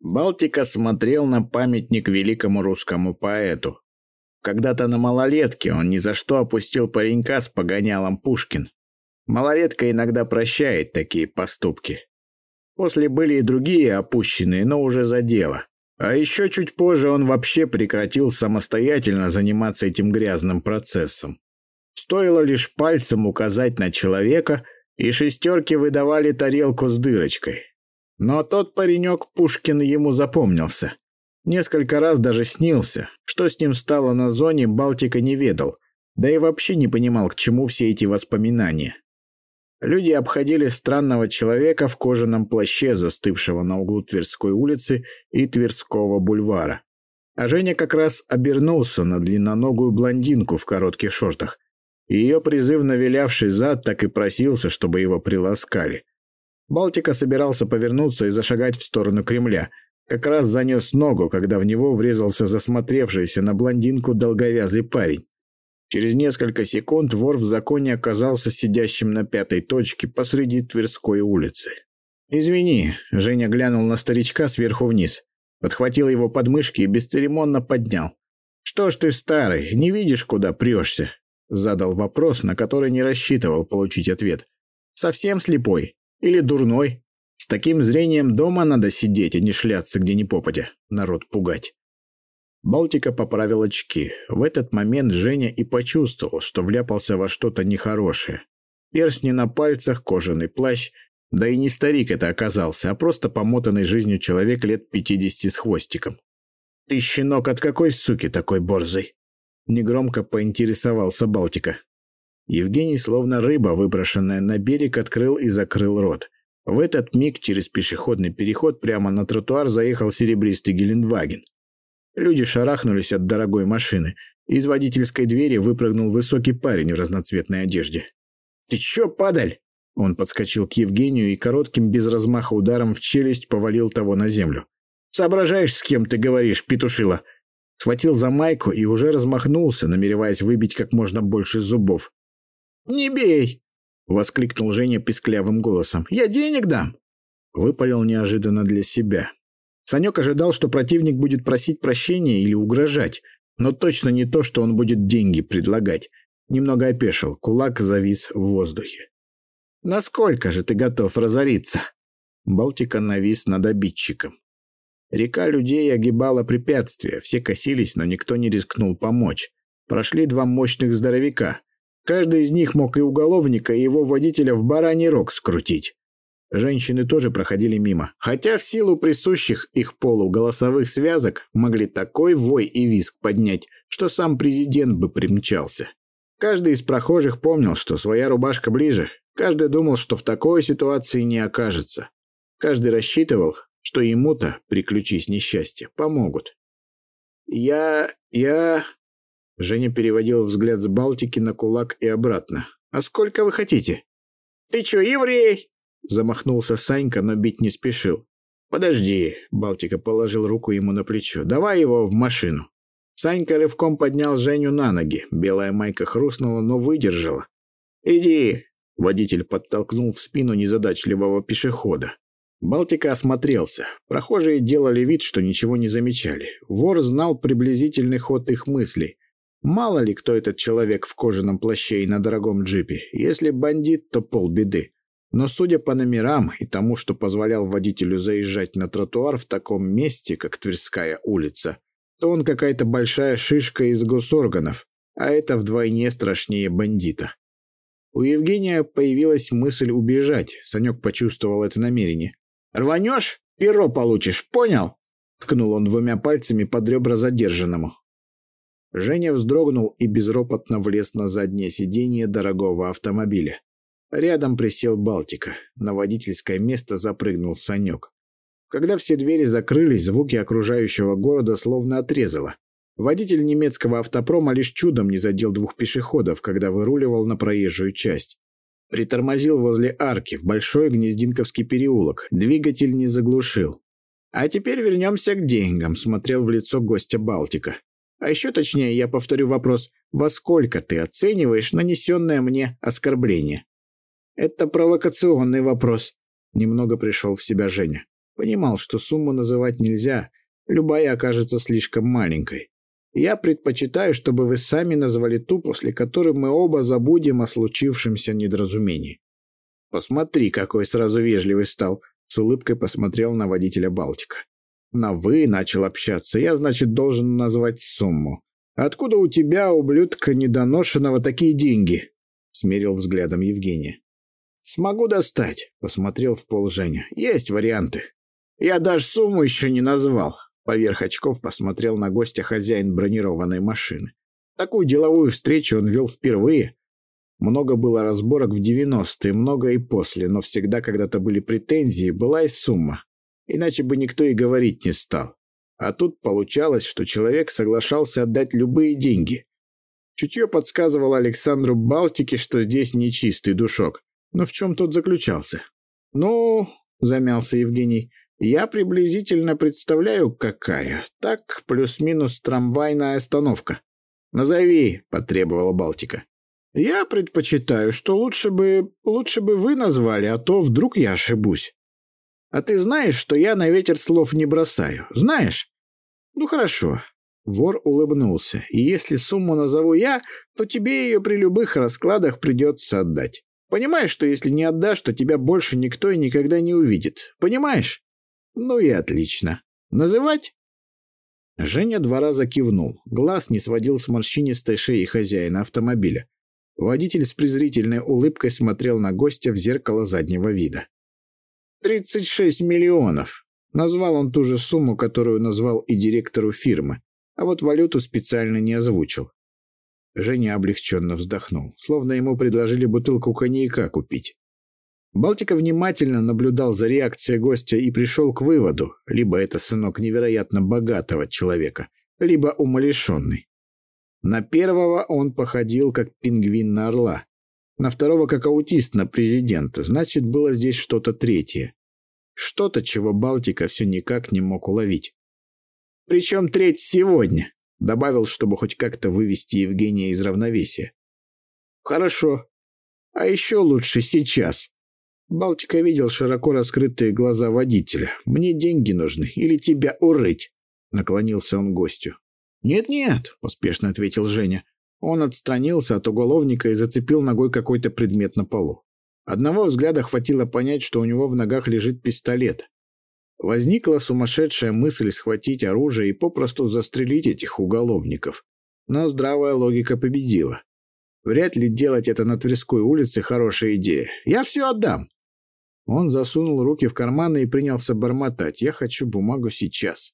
Балтика смотрел на памятник великому русскому поэту. Когда-то на малолетке он ни за что опустил паренька с погонялом Пушкин. Малолетка иногда прощает такие поступки. После были и другие опущенные, но уже за дело. А еще чуть позже он вообще прекратил самостоятельно заниматься этим грязным процессом. Стоило лишь пальцем указать на человека, и шестерки выдавали тарелку с дырочкой. Но тот паренек Пушкин ему запомнился. Несколько раз даже снился. Что с ним стало на зоне, Балтика не ведал. Да и вообще не понимал, к чему все эти воспоминания. Люди обходили странного человека в кожаном плаще, застывшего на углу Тверской улицы и Тверского бульвара. А Женя как раз обернулся на длинноногую блондинку в коротких шортах. Ее призывно вилявший зад так и просился, чтобы его приласкали. Балтика собирался повернуться и зашагать в сторону Кремля. Как раз занес ногу, когда в него врезался засмотревшийся на блондинку долговязый парень. Через несколько секунд вор в законе оказался сидящим на пятой точке посреди Тверской улицы. «Извини», — Женя глянул на старичка сверху вниз, подхватил его подмышки и бесцеремонно поднял. «Что ж ты, старый, не видишь, куда прешься?» Задал вопрос, на который не рассчитывал получить ответ. «Совсем слепой?» Или дурной. С таким зрением дома надо сидеть, а не шляться где ни попадя. Народ пугать. Балтика поправил очки. В этот момент Женя и почувствовал, что вляпался во что-то нехорошее. Перстни на пальцах, кожаный плащ. Да и не старик это оказался, а просто помотанный жизнью человек лет пятидесяти с хвостиком. «Ты, щенок, от какой суки такой борзый?» Негромко поинтересовался Балтика. Евгений, словно рыба, выброшенная на берег, открыл и закрыл рот. В этот миг через пешеходный переход прямо на тротуар заехал серебристый Гелендваген. Люди шарахнулись от дорогой машины. Из водительской двери выпрыгнул высокий парень в разноцветной одежде. «Ты чё, падаль?» Он подскочил к Евгению и коротким без размаха ударом в челюсть повалил того на землю. «Соображаешь, с кем ты говоришь, петушила?» Схватил за майку и уже размахнулся, намереваясь выбить как можно больше зубов. «Не бей!» — воскликнул Женя писклявым голосом. «Я денег дам!» Выпалил неожиданно для себя. Санек ожидал, что противник будет просить прощения или угрожать, но точно не то, что он будет деньги предлагать. Немного опешил, кулак завис в воздухе. «Насколько же ты готов разориться?» Балтика навис над обидчиком. Река людей огибала препятствия, все косились, но никто не рискнул помочь. Прошли два мощных здоровяка. Каждый из них мог и уголовника, и его водителя в бараний рог скрутить. Женщины тоже проходили мимо, хотя в силу присущих их полу голосовых связок могли такой вой и визг поднять, что сам президент бы примчался. Каждый из прохожих помнил, что своя рубашка ближе, каждый думал, что в такой ситуации не окажется. Каждый рассчитывал, что ему-то, приключись несчастье, помогут. «Я... я...» Женя переводил взгляд с Балтики на кулак и обратно. «А сколько вы хотите?» «Ты чё, еврей?» Замахнулся Санька, но бить не спешил. «Подожди», — Балтика положил руку ему на плечо. «Давай его в машину». Санька рывком поднял Женю на ноги. Белая майка хрустнула, но выдержала. «Иди», — водитель подтолкнул в спину незадачливого пешехода. Балтика осмотрелся. Прохожие делали вид, что ничего не замечали. Вор знал приблизительный ход их мыслей. Мало ли кто этот человек в кожаном плаще и на дорогом джипе. Если бандит, то полбеды. Но судя по номерам и тому, что позволял водителю заезжать на тротуар в таком месте, как Тверская улица, то он какая-то большая шишка из госорганов, а это вдвойне страшнее бандита. У Евгения появилась мысль убежать, Санек почувствовал это намерение. «Рванешь? Перо получишь, понял?» Ткнул он двумя пальцами под ребра задержанному. Женя вздрогнул и безропотно влез на заднее сиденье дорогого автомобиля. Рядом присел Балтика. На водительское место запрыгнул Санек. Когда все двери закрылись, звуки окружающего города словно отрезало. Водитель немецкого автопрома лишь чудом не задел двух пешеходов, когда выруливал на проезжую часть. Притормозил возле арки в большой гнездинковский переулок. Двигатель не заглушил. «А теперь вернемся к деньгам», — смотрел в лицо гостя Балтика. А еще точнее, я повторю вопрос, во сколько ты оцениваешь нанесенное мне оскорбление? Это провокационный вопрос. Немного пришел в себя Женя. Понимал, что сумму называть нельзя, любая окажется слишком маленькой. Я предпочитаю, чтобы вы сами назвали ту, после которой мы оба забудем о случившемся недоразумении. Посмотри, какой сразу вежливый стал. С улыбкой посмотрел на водителя Балтика. На «вы» начал общаться, я, значит, должен назвать сумму. Откуда у тебя, ублюдка недоношенного, такие деньги? Смерил взглядом Евгения. Смогу достать, посмотрел в пол Женя. Есть варианты. Я даже сумму еще не назвал. Поверх очков посмотрел на гостя хозяин бронированной машины. Такую деловую встречу он вел впервые. Много было разборок в 90-е, много и после, но всегда когда-то были претензии, была и сумма. Иначе бы никто и говорить не стал. А тут получалось, что человек соглашался отдать любые деньги. Чутье подсказывало Александру Балтике, что здесь нечистый душок. Но в чем тот заключался? «Ну...» — замялся Евгений. Я приблизительно представляю, какая. Так, плюс-минус трамвайная остановка. Назови, потребовала Балтика. Я предпочитаю, что лучше бы... лучше бы вы назвали, а то вдруг я ошибусь. А ты знаешь, что я на ветер слов не бросаю? Знаешь? Ну хорошо. Вор улыбнулся. И если сумму назову я, то тебе ее при любых раскладах придется отдать. Понимаешь, что если не отдашь, то тебя больше никто и никогда не увидит. Понимаешь? Ну и отлично. Называть? Женя два раза кивнул. Глаз не сводил с морщинистой шеи хозяина автомобиля. Водитель с презрительной улыбкой смотрел на гостя в зеркало заднего вида. «Тридцать шесть миллионов!» Назвал он ту же сумму, которую назвал и директору фирмы, а вот валюту специально не озвучил. Женя облегченно вздохнул, словно ему предложили бутылку коньяка купить. Балтика внимательно наблюдал за реакцией гостя и пришел к выводу, либо это сынок невероятно богатого человека, либо умалишенный. На первого он походил как пингвин на орла, на второго как аутист на президента, значит, было здесь что-то третье. Что-то, чего Балтика все никак не мог уловить. «Причем треть сегодня», — добавил, чтобы хоть как-то вывести Евгения из равновесия. «Хорошо. А еще лучше сейчас», Балтика видел широко раскрытые глаза водителя. «Мне деньги нужны, или тебя урыть?» Наклонился он гостю. «Нет-нет», — поспешно ответил Женя. Он отстранился от уголовника и зацепил ногой какой-то предмет на полу. Одного взгляда хватило понять, что у него в ногах лежит пистолет. Возникла сумасшедшая мысль схватить оружие и попросту застрелить этих уголовников. Но здравая логика победила. Вряд ли делать это на Тверской улице хорошая идея. Я все отдам. Он засунул руки в карманы и принялся бормотать. «Я хочу бумагу сейчас».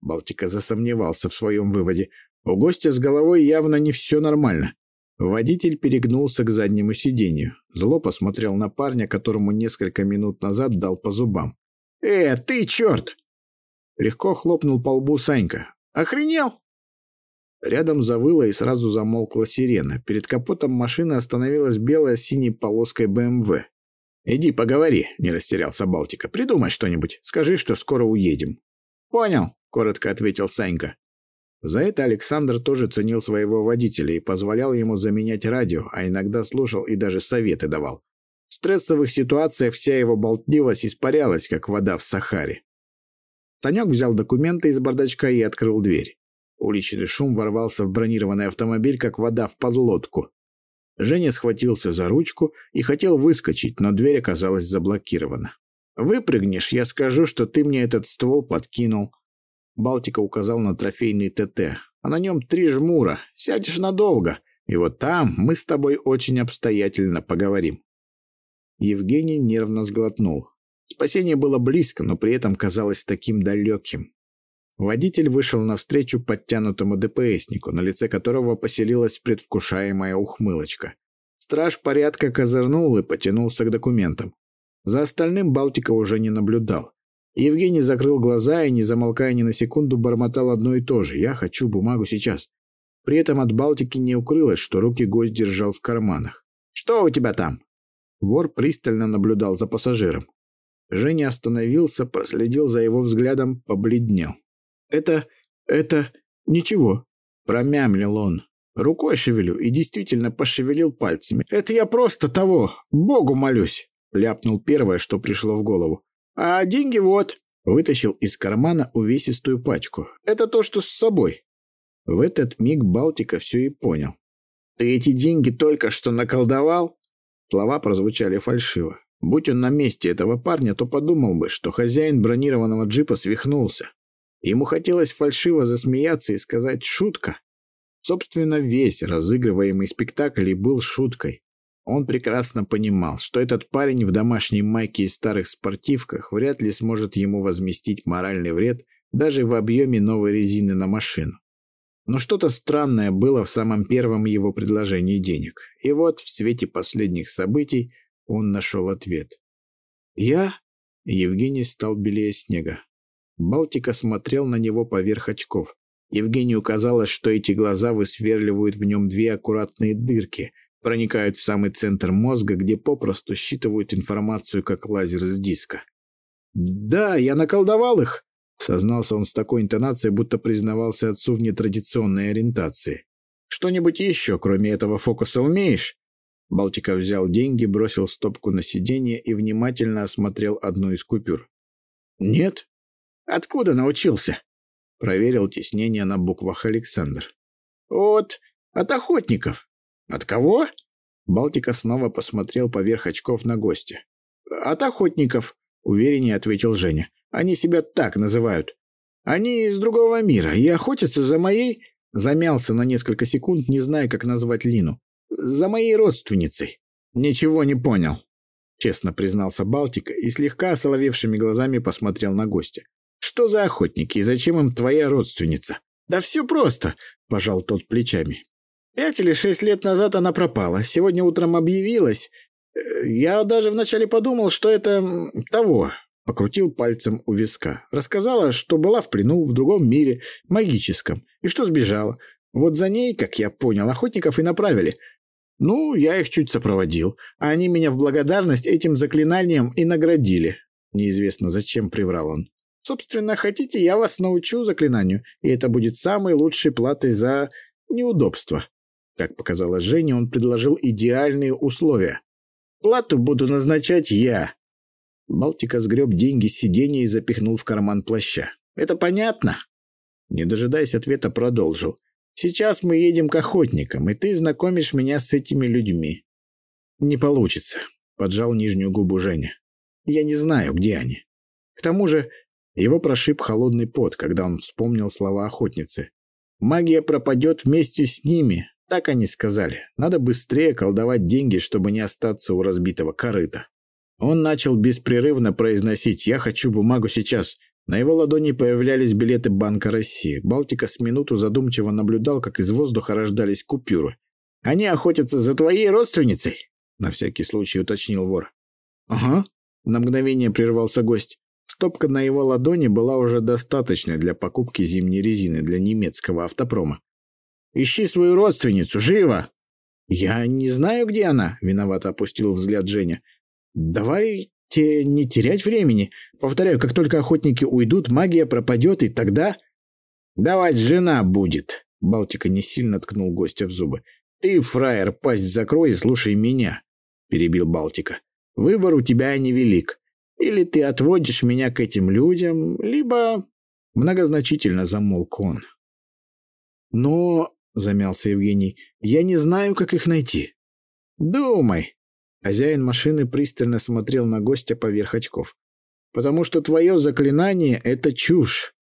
Балтика засомневался в своем выводе. У гостя с головой явно не все нормально. Водитель перегнулся к заднему сиденью. Зло посмотрел на парня, которому несколько минут назад дал по зубам. «Э, ты черт!» Легко хлопнул по лбу Санька. «Охренел?» Рядом завыла и сразу замолкла сирена. Перед капотом машины остановилась белая с синей полоской БМВ. «Иди поговори», — не растерялся Балтика. «Придумай что-нибудь. Скажи, что скоро уедем». «Понял», — коротко ответил Санька. За это Александр тоже ценил своего водителя и позволял ему заменять радио, а иногда слушал и даже советы давал. В стрессовых ситуациях вся его болтливость испарялась, как вода в Сахаре. Санек взял документы из бардачка и открыл дверь. Уличный шум ворвался в бронированный автомобиль, как вода в подлодку. Женя схватился за ручку и хотел выскочить, но дверь оказалась заблокирована. «Выпрыгнешь, я скажу, что ты мне этот ствол подкинул». Балтика указал на трофейный ТТ. «А на нем три жмура. Сядешь надолго. И вот там мы с тобой очень обстоятельно поговорим». Евгений нервно сглотнул. Спасение было близко, но при этом казалось таким далеким. Водитель вышел навстречу подтянутому ДПСнику, на лице которого поселилась предвкушаемая ухмылочка. Страж порядка козырнул и потянулся к документам. За остальным Балтика уже не наблюдал. Евгений закрыл глаза и, не замолкая ни на секунду, бормотал одно и то же «Я хочу бумагу сейчас». При этом от Балтики не укрылось, что руки гость держал в карманах. «Что у тебя там?» Вор пристально наблюдал за пассажиром. Женя остановился, проследил за его взглядом, побледнел. «Это... это... ничего», — промямлил он. Рукой шевелю и действительно пошевелил пальцами. «Это я просто того, Богу молюсь», — ляпнул первое, что пришло в голову. «А деньги вот». Вытащил из кармана увесистую пачку. «Это то, что с собой». В этот миг Балтика все и понял. «Ты эти деньги только что наколдовал?» Слова прозвучали фальшиво. Будь он на месте этого парня, то подумал бы, что хозяин бронированного джипа свихнулся. Ему хотелось фальшиво засмеяться и сказать «шутка». Собственно, весь разыгрываемый спектакль и был шуткой. Он прекрасно понимал, что этот парень в домашней майке и старых спортивках вряд ли сможет ему возместить моральный вред даже в объеме новой резины на машину. Но что-то странное было в самом первом его предложении денег. И вот в свете последних событий он нашел ответ. «Я?» Евгений стал белее снега. Балтика смотрел на него поверх очков. Евгению казалось, что эти глаза высверливают в нем две аккуратные дырки, проникают в самый центр мозга, где попросту считывают информацию, как лазер с диска. «Да, я наколдовал их», — сознался он с такой интонацией, будто признавался отцу в нетрадиционной ориентации. «Что-нибудь еще, кроме этого фокуса, умеешь?» Балтика взял деньги, бросил стопку на сиденье и внимательно осмотрел одну из купюр. «Нет», Откуда научился?» Проверил теснение на буквах Александр. «От... от охотников». «От кого?» Балтика снова посмотрел поверх очков на гостя. «От охотников», — увереннее ответил Женя. «Они себя так называют. Они из другого мира и охотятся за моей...» Замялся на несколько секунд, не зная, как назвать Лину. «За моей родственницей». «Ничего не понял», — честно признался Балтика и слегка осоловевшими глазами посмотрел на гостя. Что за охотники и зачем им твоя родственница? Да все просто, пожал тот плечами. Пять или шесть лет назад она пропала. Сегодня утром объявилась. Э, я даже вначале подумал, что это того. Покрутил пальцем у виска. Рассказала, что была в плену в другом мире, магическом, и что сбежала. Вот за ней, как я понял, охотников и направили. Ну, я их чуть сопроводил, а они меня в благодарность этим заклинанием и наградили. Неизвестно, зачем приврал он. Собственно, хотите, я вас научу заклинанию, и это будет самой лучшей платой за неудобство. Как показалось Жене, он предложил идеальные условия. Плату буду назначать я. Балтика сгреб деньги с сиденья и запихнул в карман плаща. Это понятно? Не дожидаясь ответа, продолжил. Сейчас мы едем к охотникам, и ты знакомишь меня с этими людьми. Не получится, поджал нижнюю губу Женя. Я не знаю, где они. К тому же его прошиб холодный пот, когда он вспомнил слова охотницы. «Магия пропадет вместе с ними», — так они сказали. «Надо быстрее колдовать деньги, чтобы не остаться у разбитого корыта». Он начал беспрерывно произносить «Я хочу бумагу сейчас». На его ладони появлялись билеты Банка России. Балтика с минуту задумчиво наблюдал, как из воздуха рождались купюры. «Они охотятся за твоей родственницей?» — на всякий случай уточнил вор. «Ага», — на мгновение прервался гость. Стопка на его ладони была уже достаточной для покупки зимней резины для немецкого автопрома. «Ищи свою родственницу, живо!» «Я не знаю, где она», — виновато опустил взгляд Женя. «Давайте не терять времени. Повторяю, как только охотники уйдут, магия пропадет, и тогда...» «Давать жена будет», — Балтика не сильно ткнул гостя в зубы. «Ты, фраер, пасть закрой и слушай меня», — перебил Балтика. «Выбор у тебя невелик. Или ты отводишь меня к этим людям, либо...» Многозначительно замолк он. «Но...» — замялся Евгений. «Я не знаю, как их найти». «Думай». Хозяин машины пристально смотрел на гостя поверх очков. «Потому что твое заклинание — это чушь.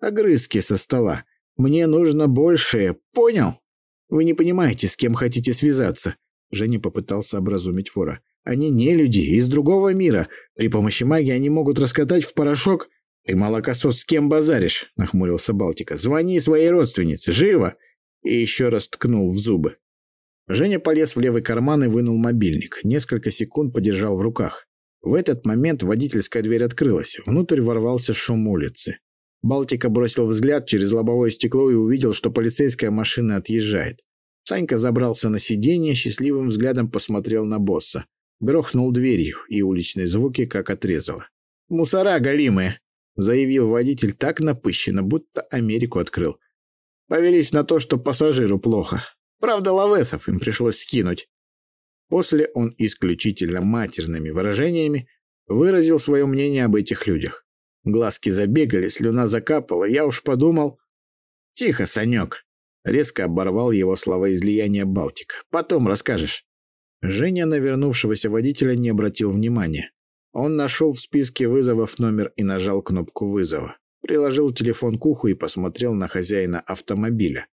Огрызки со стола. Мне нужно большее. Понял? Вы не понимаете, с кем хотите связаться». Женя попытался образумить вора. Они не люди, из другого мира. При помощи магии они могут раскатать в порошок... «Ты, молокосос, с кем базаришь?» — нахмурился Балтика. «Звони своей родственнице, живо!» И еще раз ткнул в зубы. Женя полез в левый карман и вынул мобильник. Несколько секунд подержал в руках. В этот момент водительская дверь открылась. Внутрь ворвался шум улицы. Балтика бросил взгляд через лобовое стекло и увидел, что полицейская машина отъезжает. Санька забрался на сиденье, счастливым взглядом посмотрел на босса. Грохнул дверью, и уличные звуки как отрезало. «Мусора голимые!» — заявил водитель так напыщенно, будто Америку открыл. Повелись на то, что пассажиру плохо. Правда, лавесов им пришлось скинуть. После он исключительно матерными выражениями выразил свое мнение об этих людях. Глазки забегали, слюна закапала. Я уж подумал... Тихо, Санек. Резко оборвал его слова излияния Балтика. Потом расскажешь. Женя на вернувшегося водителя не обратил внимания. Он нашел в списке вызовов номер и нажал кнопку вызова. Приложил телефон к уху и посмотрел на хозяина автомобиля.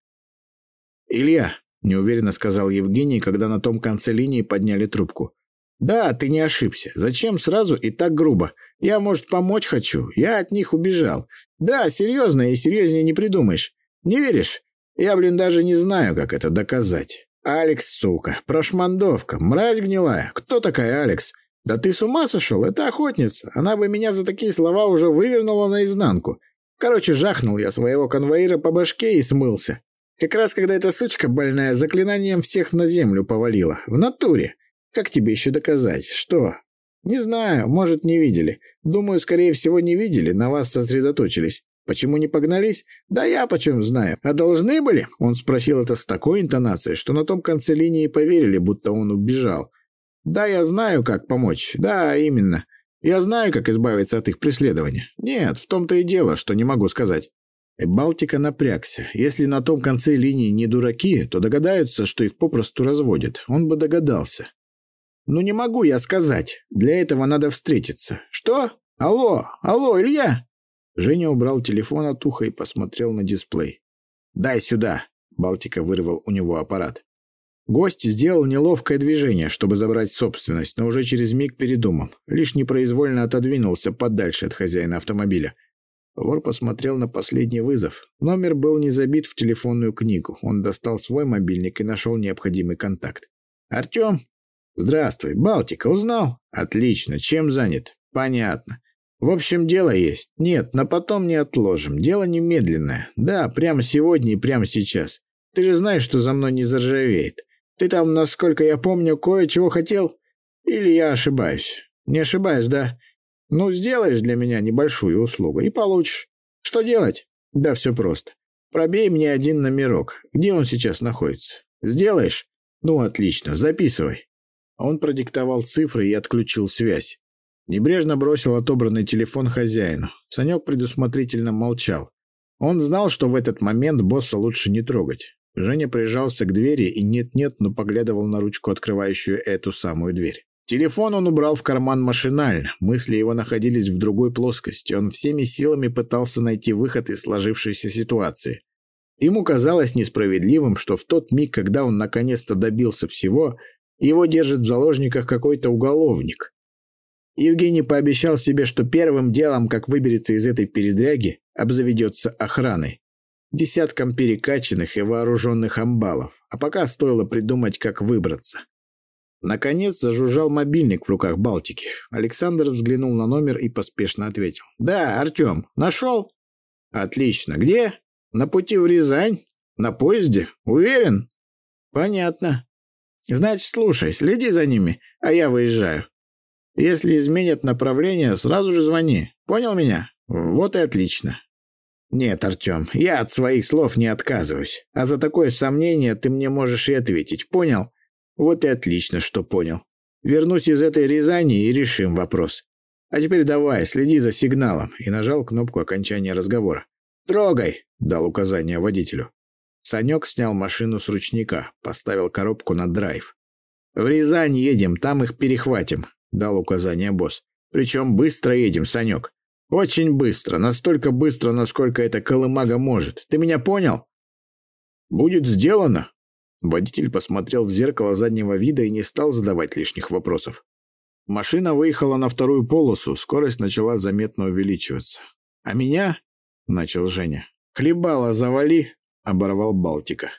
«Илья», — неуверенно сказал Евгений, когда на том конце линии подняли трубку. «Да, ты не ошибся. Зачем сразу и так грубо? Я, может, помочь хочу. Я от них убежал. Да, серьезно, и серьезнее не придумаешь. Не веришь? Я, блин, даже не знаю, как это доказать. Алекс, сука, прошмандовка, мразь гнилая. Кто такая Алекс? Да ты с ума сошел? Это охотница. Она бы меня за такие слова уже вывернула наизнанку. Короче, жахнул я своего конвоира по башке и смылся. Как раз когда эта сучка больная заклинанием всех на землю повалила. В натуре. Как тебе еще доказать? Что? Не знаю, может, не видели. Думаю, скорее всего, не видели, на вас сосредоточились. Почему не погнались? Да я почем знаю. А должны были? Он спросил это с такой интонацией, что на том конце линии поверили, будто он убежал. Да, я знаю, как помочь. Да, именно. Я знаю, как избавиться от их преследования. Нет, в том-то и дело, что не могу сказать. Балтика напрягся. Если на том конце линии не дураки, то догадаются, что их попросту разводят. Он бы догадался. «Ну не могу я сказать. Для этого надо встретиться. Что? Алло, алло, Илья?» Женя убрал телефон от уха и посмотрел на дисплей. «Дай сюда!» — Балтика вырвал у него аппарат. Гость сделал неловкое движение, чтобы забрать собственность, но уже через миг передумал. Лишь непроизвольно отодвинулся подальше от хозяина автомобиля. Вор посмотрел на последний вызов. Номер был не забит в телефонную книгу. Он достал свой мобильник и нашел необходимый контакт. «Артем?» «Здравствуй. Балтика, узнал?» «Отлично. Чем занят?» «Понятно. В общем, дело есть. Нет, на потом не отложим. Дело немедленное. Да, прямо сегодня и прямо сейчас. Ты же знаешь, что за мной не заржавеет. Ты там, насколько я помню, кое-чего хотел? Или я ошибаюсь? Не ошибаюсь, да? Ну, сделаешь для меня небольшую услугу и получишь. Что делать? Да все просто. Пробей мне один номерок. Где он сейчас находится? Сделаешь? Ну, отлично. Записывай. Он продиктовал цифры и отключил связь. Небрежно бросил отобранный телефон хозяину. Санек предусмотрительно молчал. Он знал, что в этот момент босса лучше не трогать. Женя прижался к двери и нет-нет, но поглядывал на ручку, открывающую эту самую дверь. Телефон он убрал в карман машинально, мысли его находились в другой плоскости, он всеми силами пытался найти выход из сложившейся ситуации. Ему казалось несправедливым, что в тот миг, когда он наконец-то добился всего, его держит в заложниках какой-то уголовник. Евгений пообещал себе, что первым делом, как выберется из этой передряги, обзаведется охраной. Десятком перекачанных и вооруженных амбалов. А пока стоило придумать, как выбраться. Наконец зажужжал мобильник в руках Балтики. Александр взглянул на номер и поспешно ответил. «Да, Артем, нашел?» «Отлично. Где?» «На пути в Рязань? На поезде? Уверен?» «Понятно. Значит, слушай, следи за ними, а я выезжаю. Если изменят направление, сразу же звони. Понял меня? Вот и отлично. Нет, Артем, я от своих слов не отказываюсь. А за такое сомнение ты мне можешь и ответить. Понял? Вот и отлично, что понял. Вернусь из этой Рязани и решим вопрос. А теперь давай, следи за сигналом. И нажал кнопку окончания разговора. «Трогай!» — дал указание водителю. Санек снял машину с ручника, поставил коробку на драйв. «В Рязань едем, там их перехватим. — дал указание босс. «Причем быстро едем, Санек. Очень быстро, настолько быстро, насколько эта колымага может. Ты меня понял?» «Будет сделано». Водитель посмотрел в зеркало заднего вида и не стал задавать лишних вопросов. Машина выехала на вторую полосу, скорость начала заметно увеличиваться. «А меня?» — начал Женя. «Хлебало завали!» — оборвал Балтика.